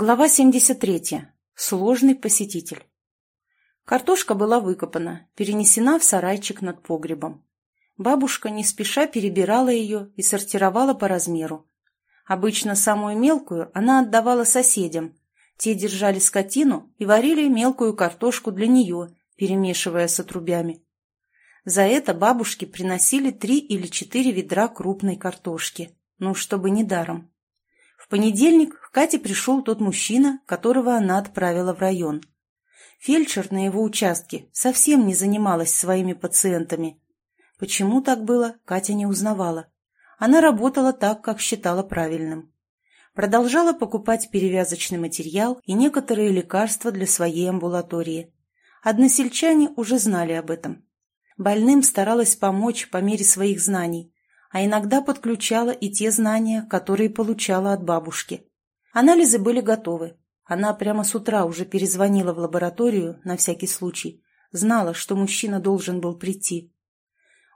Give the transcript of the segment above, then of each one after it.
Глава 73. Сложный посетитель. Картошка была выкопана, перенесена в сарайчик над погребом. Бабушка не спеша перебирала ее и сортировала по размеру. Обычно самую мелкую она отдавала соседям. Те держали скотину и варили мелкую картошку для нее, перемешивая с отрубями. За это бабушки приносили три или четыре ведра крупной картошки, ну, чтобы не даром. В понедельник Кате пришел тот мужчина, которого она отправила в район. Фельдшер на его участке совсем не занималась своими пациентами. Почему так было, Катя не узнавала. Она работала так, как считала правильным. Продолжала покупать перевязочный материал и некоторые лекарства для своей амбулатории. Односельчане уже знали об этом. Больным старалась помочь по мере своих знаний, а иногда подключала и те знания, которые получала от бабушки. Анализы были готовы. Она прямо с утра уже перезвонила в лабораторию на всякий случай. Знала, что мужчина должен был прийти.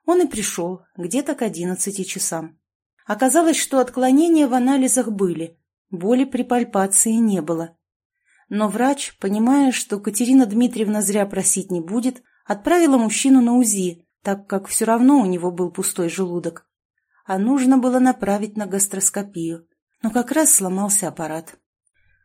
Он и пришел, где-то к одиннадцати часам. Оказалось, что отклонения в анализах были, боли при пальпации не было. Но врач, понимая, что Катерина Дмитриевна зря просить не будет, отправила мужчину на УЗИ, так как все равно у него был пустой желудок а нужно было направить на гастроскопию. Но как раз сломался аппарат.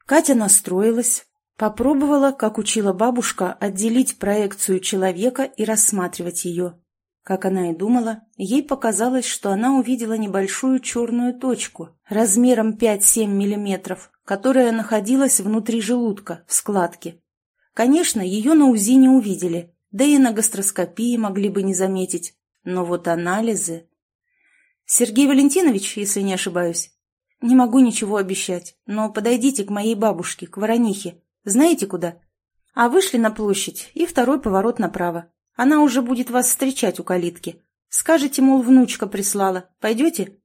Катя настроилась, попробовала, как учила бабушка, отделить проекцию человека и рассматривать ее. Как она и думала, ей показалось, что она увидела небольшую черную точку размером 5-7 миллиметров, которая находилась внутри желудка, в складке. Конечно, ее на УЗИ не увидели, да и на гастроскопии могли бы не заметить. Но вот анализы... «Сергей Валентинович, если не ошибаюсь?» «Не могу ничего обещать, но подойдите к моей бабушке, к Воронихе. Знаете куда?» «А вышли на площадь, и второй поворот направо. Она уже будет вас встречать у калитки. Скажете, мол, внучка прислала. Пойдете?»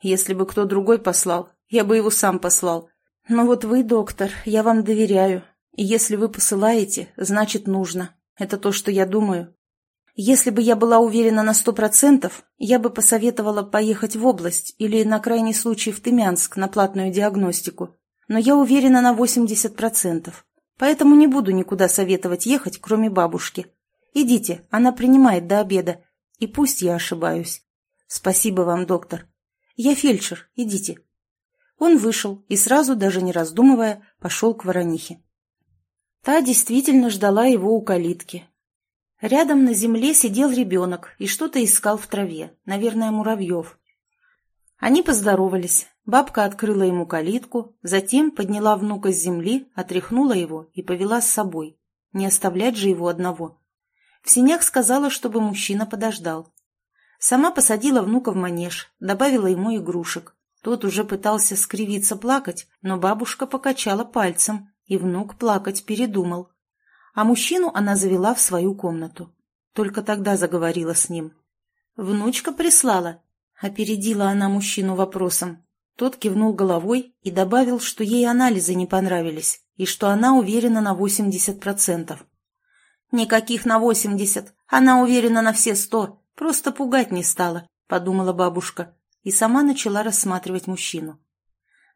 «Если бы кто другой послал, я бы его сам послал. Но вот вы, доктор, я вам доверяю. И если вы посылаете, значит нужно. Это то, что я думаю. Если бы я была уверена на сто процентов, я бы посоветовала поехать в область или, на крайний случай, в Тымянск на платную диагностику. Но я уверена на восемьдесят процентов. Поэтому не буду никуда советовать ехать, кроме бабушки. Идите, она принимает до обеда. И пусть я ошибаюсь. Спасибо вам, доктор. Я фельдшер, идите. Он вышел и сразу, даже не раздумывая, пошел к Воронихе. Та действительно ждала его у калитки, Рядом на земле сидел ребенок и что-то искал в траве, наверное, муравьев. Они поздоровались. Бабка открыла ему калитку, затем подняла внука с земли, отряхнула его и повела с собой. Не оставлять же его одного. В синях сказала, чтобы мужчина подождал. Сама посадила внука в манеж, добавила ему игрушек. Тот уже пытался скривиться плакать, но бабушка покачала пальцем, и внук плакать передумал а мужчину она завела в свою комнату. Только тогда заговорила с ним. «Внучка прислала?» — опередила она мужчину вопросом. Тот кивнул головой и добавил, что ей анализы не понравились и что она уверена на 80%. «Никаких на 80, она уверена на все сто, просто пугать не стала», — подумала бабушка и сама начала рассматривать мужчину.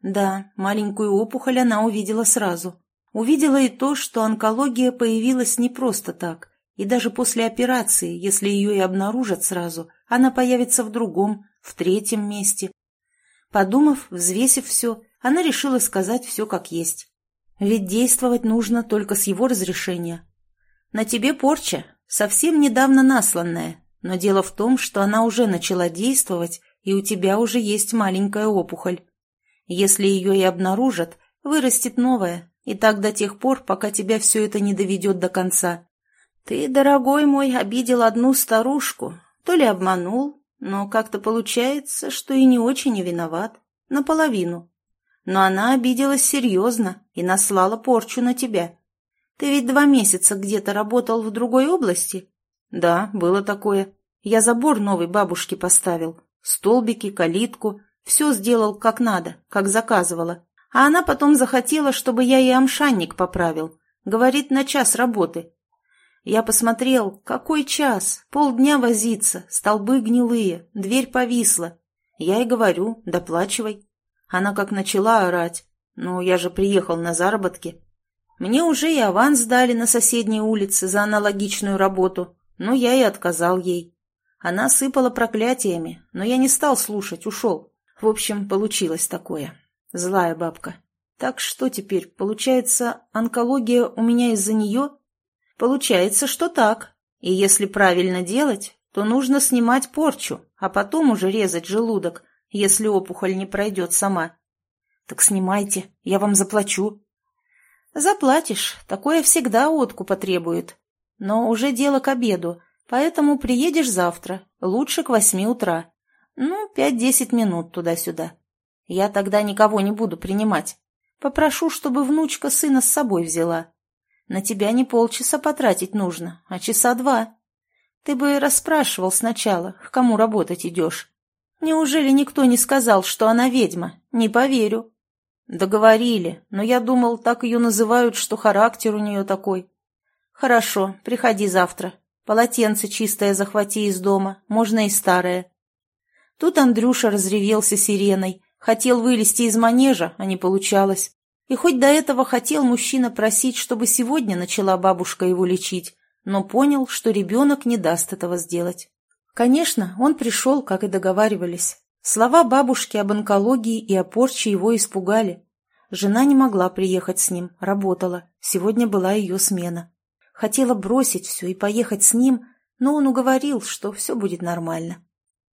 Да, маленькую опухоль она увидела сразу. Увидела и то, что онкология появилась не просто так, и даже после операции, если ее и обнаружат сразу, она появится в другом, в третьем месте. Подумав, взвесив все, она решила сказать все как есть. Ведь действовать нужно только с его разрешения. На тебе порча, совсем недавно насланная, но дело в том, что она уже начала действовать, и у тебя уже есть маленькая опухоль. Если ее и обнаружат, вырастет новая, и так до тех пор, пока тебя все это не доведет до конца. Ты, дорогой мой, обидел одну старушку, то ли обманул, но как-то получается, что и не очень и виноват, наполовину. Но она обиделась серьезно и наслала порчу на тебя. Ты ведь два месяца где-то работал в другой области? Да, было такое. Я забор новой бабушке поставил, столбики, калитку, все сделал как надо, как заказывала. А она потом захотела, чтобы я ей амшанник поправил. Говорит, на час работы. Я посмотрел, какой час, полдня возиться, столбы гнилые, дверь повисла. Я и говорю, доплачивай. Она как начала орать. «Ну, я же приехал на заработки. Мне уже и аванс дали на соседней улице за аналогичную работу, но я и отказал ей. Она сыпала проклятиями, но я не стал слушать, ушел. В общем, получилось такое. Злая бабка. Так что теперь, получается, онкология у меня из-за нее? Получается, что так. И если правильно делать, то нужно снимать порчу, а потом уже резать желудок, если опухоль не пройдет сама. Так снимайте, я вам заплачу. Заплатишь, такое всегда откупа требует. Но уже дело к обеду, поэтому приедешь завтра, лучше к восьми утра. Ну, пять-десять минут туда-сюда. Я тогда никого не буду принимать. Попрошу, чтобы внучка сына с собой взяла. На тебя не полчаса потратить нужно, а часа два. Ты бы расспрашивал сначала, к кому работать идешь. Неужели никто не сказал, что она ведьма? Не поверю. Договорили, но я думал, так ее называют, что характер у нее такой. Хорошо, приходи завтра. Полотенце чистое захвати из дома, можно и старое. Тут Андрюша разревелся сиреной, хотел вылезти из манежа, а не получалось. И хоть до этого хотел мужчина просить, чтобы сегодня начала бабушка его лечить, но понял, что ребенок не даст этого сделать. Конечно, он пришел, как и договаривались. Слова бабушки об онкологии и о порче его испугали. Жена не могла приехать с ним, работала. Сегодня была ее смена. Хотела бросить все и поехать с ним, но он уговорил, что все будет нормально.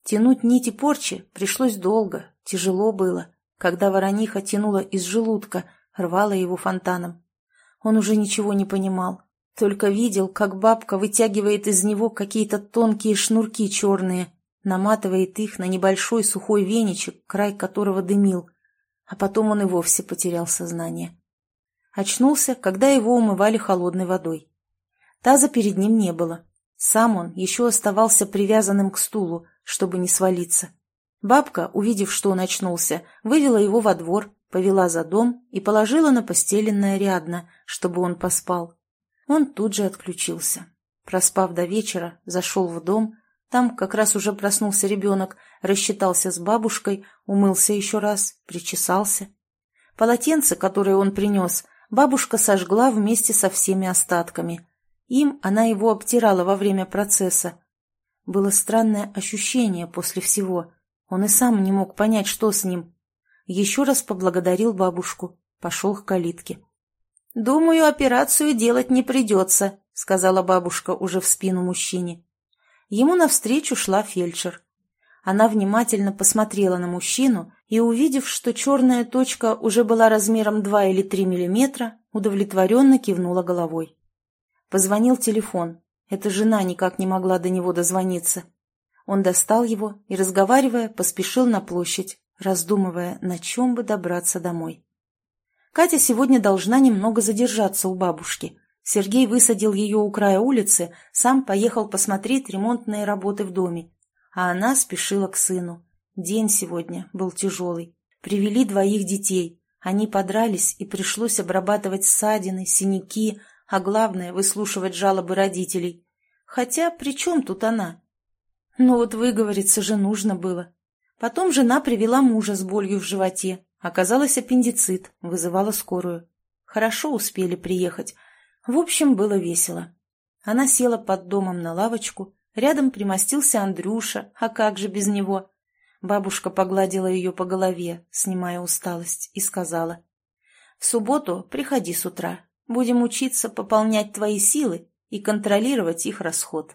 Тянуть нити порчи пришлось долго, тяжело было, когда ворониха тянула из желудка, рвала его фонтаном. Он уже ничего не понимал, только видел, как бабка вытягивает из него какие-то тонкие шнурки черные, наматывает их на небольшой сухой веничек, край которого дымил, а потом он и вовсе потерял сознание. Очнулся, когда его умывали холодной водой. Таза перед ним не было. Сам он еще оставался привязанным к стулу, чтобы не свалиться. Бабка, увидев, что он очнулся, вывела его во двор, повела за дом и положила на постеленное рядно, чтобы он поспал. Он тут же отключился. Проспав до вечера, зашел в дом. Там как раз уже проснулся ребенок, рассчитался с бабушкой, умылся еще раз, причесался. Полотенце, которое он принес, бабушка сожгла вместе со всеми остатками. Им она его обтирала во время процесса. Было странное ощущение после всего. Он и сам не мог понять, что с ним. Еще раз поблагодарил бабушку, пошел к калитке. «Думаю, операцию делать не придется», — сказала бабушка уже в спину мужчине. Ему навстречу шла фельдшер. Она внимательно посмотрела на мужчину и, увидев, что черная точка уже была размером 2 или 3 миллиметра, удовлетворенно кивнула головой. Позвонил телефон. Эта жена никак не могла до него дозвониться. Он достал его и, разговаривая, поспешил на площадь, раздумывая, на чем бы добраться домой. Катя сегодня должна немного задержаться у бабушки. Сергей высадил ее у края улицы, сам поехал посмотреть ремонтные работы в доме. А она спешила к сыну. День сегодня был тяжелый. Привели двоих детей. Они подрались, и пришлось обрабатывать ссадины, синяки, а главное — выслушивать жалобы родителей. Хотя при чем тут она? Ну вот выговориться же нужно было. Потом жена привела мужа с болью в животе. Оказалось аппендицит, вызывала скорую. Хорошо успели приехать. В общем, было весело. Она села под домом на лавочку, рядом примостился Андрюша, а как же без него? Бабушка погладила ее по голове, снимая усталость, и сказала. «В субботу приходи с утра. Будем учиться пополнять твои силы и контролировать их расход».